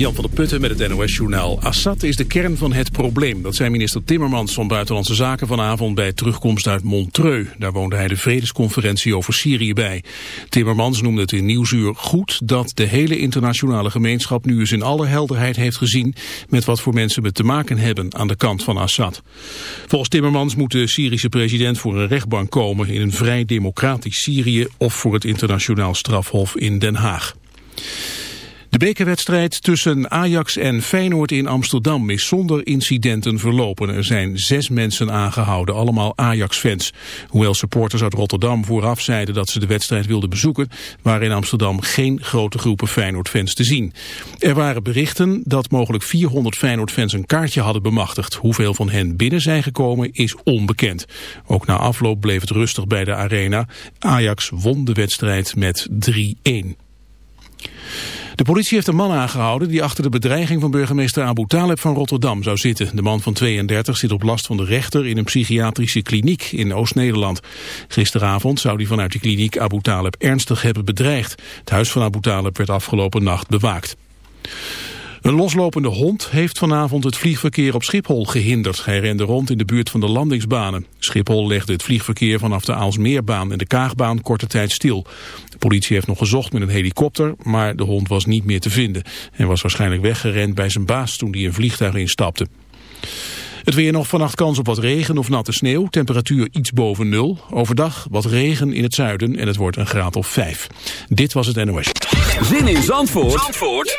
Jan van der Putten met het NOS-journaal. Assad is de kern van het probleem. Dat zei minister Timmermans van Buitenlandse Zaken vanavond bij terugkomst uit Montreux. Daar woonde hij de vredesconferentie over Syrië bij. Timmermans noemde het in Nieuwsuur goed dat de hele internationale gemeenschap nu eens in alle helderheid heeft gezien met wat voor mensen we te maken hebben aan de kant van Assad. Volgens Timmermans moet de Syrische president voor een rechtbank komen in een vrij democratisch Syrië of voor het internationaal strafhof in Den Haag. De bekerwedstrijd tussen Ajax en Feyenoord in Amsterdam is zonder incidenten verlopen. Er zijn zes mensen aangehouden, allemaal Ajax-fans. Hoewel supporters uit Rotterdam vooraf zeiden dat ze de wedstrijd wilden bezoeken, waren in Amsterdam geen grote groepen Feyenoord-fans te zien. Er waren berichten dat mogelijk 400 Feyenoord-fans een kaartje hadden bemachtigd. Hoeveel van hen binnen zijn gekomen is onbekend. Ook na afloop bleef het rustig bij de arena. Ajax won de wedstrijd met 3-1. De politie heeft een man aangehouden die achter de bedreiging van burgemeester Abu Taleb van Rotterdam zou zitten. De man van 32 zit op last van de rechter in een psychiatrische kliniek in Oost-Nederland. Gisteravond zou hij vanuit die kliniek Abu Taleb ernstig hebben bedreigd. Het huis van Abu Taleb werd afgelopen nacht bewaakt. Een loslopende hond heeft vanavond het vliegverkeer op Schiphol gehinderd. Hij rende rond in de buurt van de landingsbanen. Schiphol legde het vliegverkeer vanaf de Aalsmeerbaan en de Kaagbaan korte tijd stil. De politie heeft nog gezocht met een helikopter, maar de hond was niet meer te vinden. Hij was waarschijnlijk weggerend bij zijn baas toen hij een vliegtuig instapte. Het weer nog vannacht kans op wat regen of natte sneeuw. Temperatuur iets boven nul. Overdag wat regen in het zuiden en het wordt een graad of vijf. Dit was het NOS. Zin in Zandvoort, Zandvoort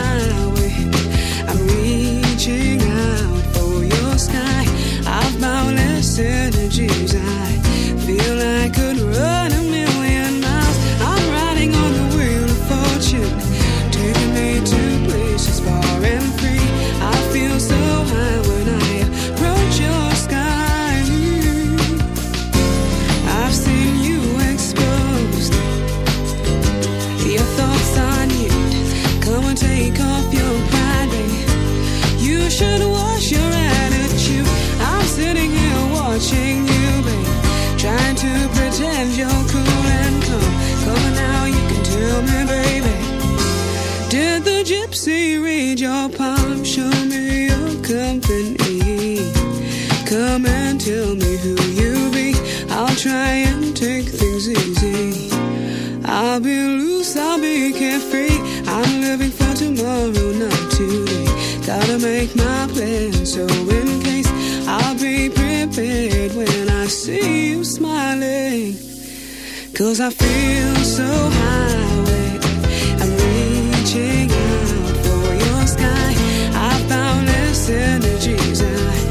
Take things easy. I'll be loose, I'll be carefree. I'm living for tomorrow, not today. Gotta make my plan, so in case I'll be prepared when I see you smiling. Cause I feel so high, I'm reaching out for your sky. I found this energies, I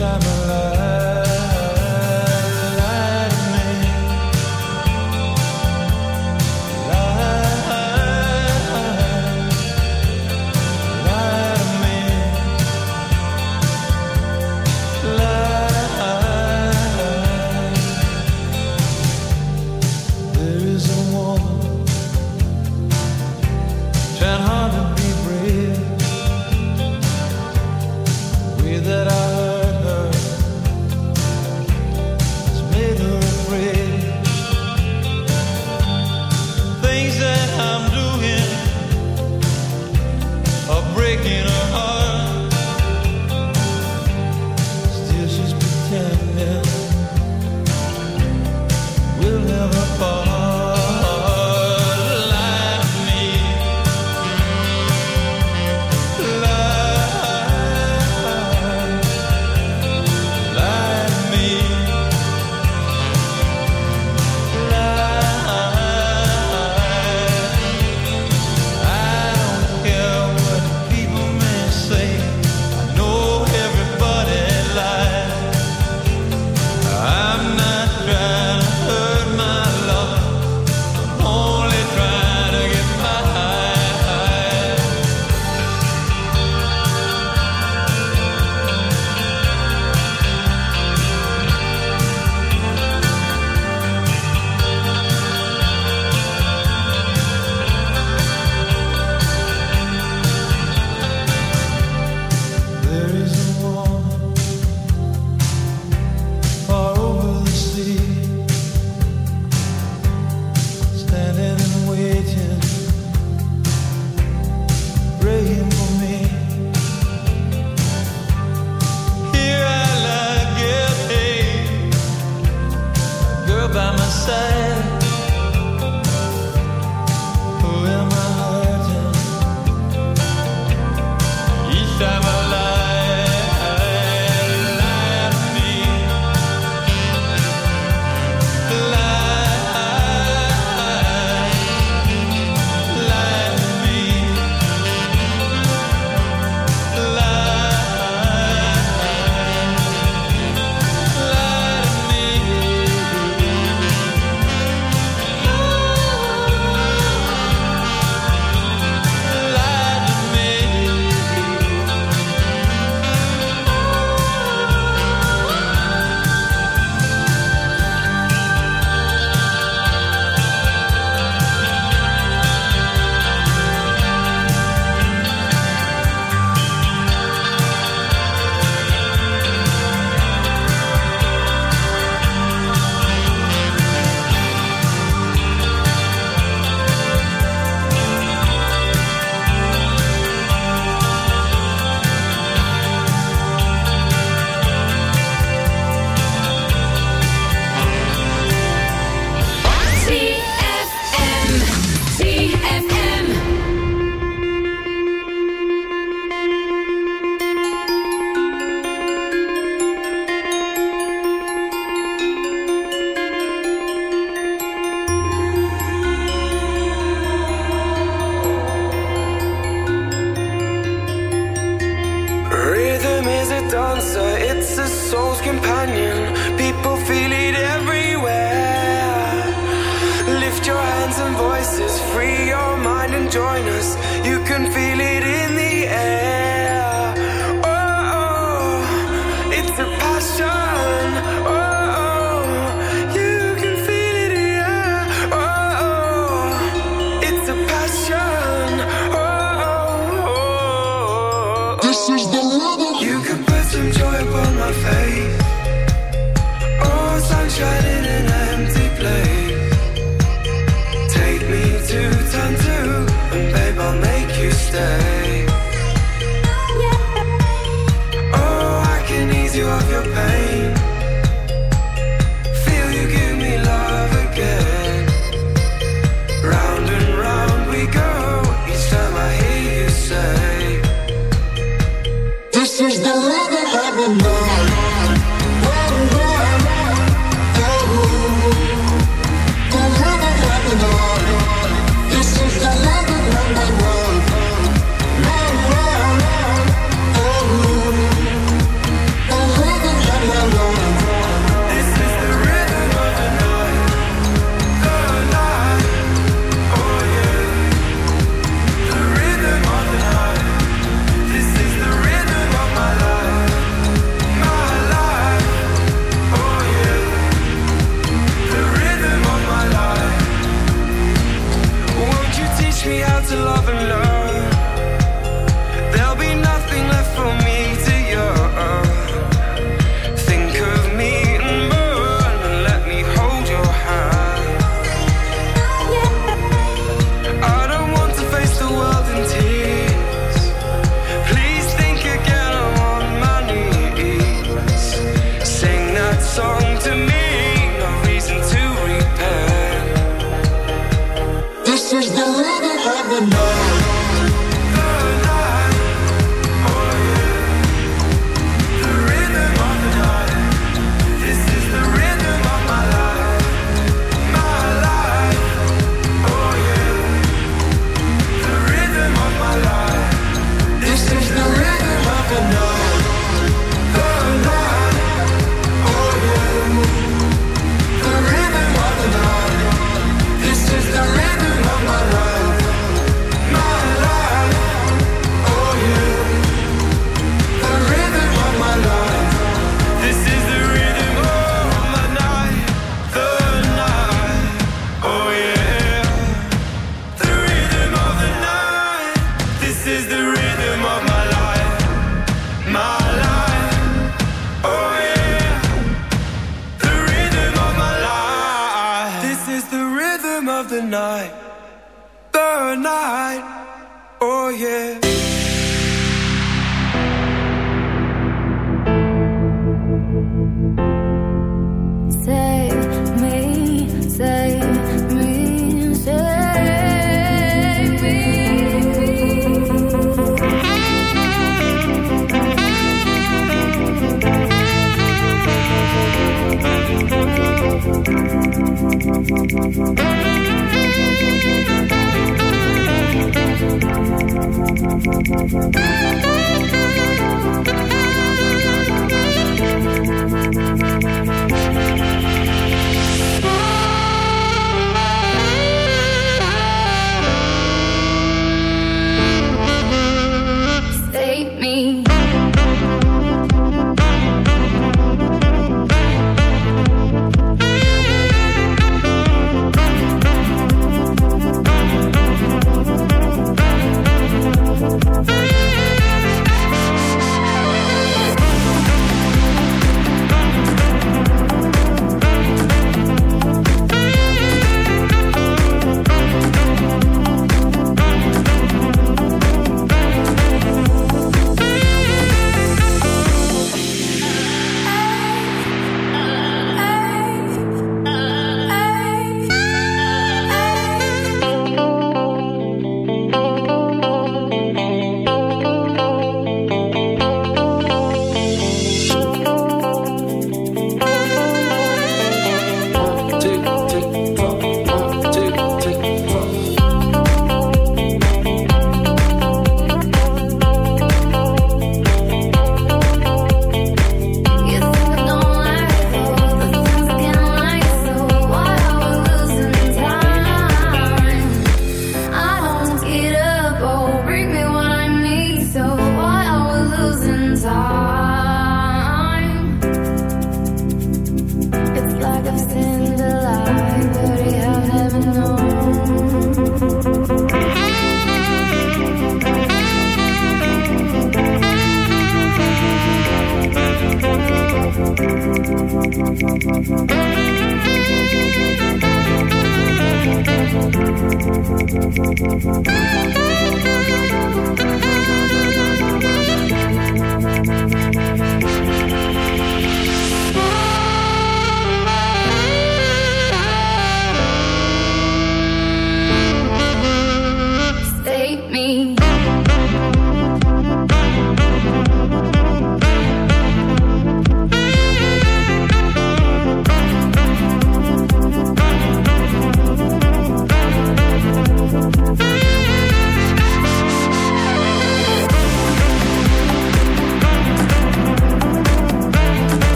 time alive dancer, it's a soul's companion.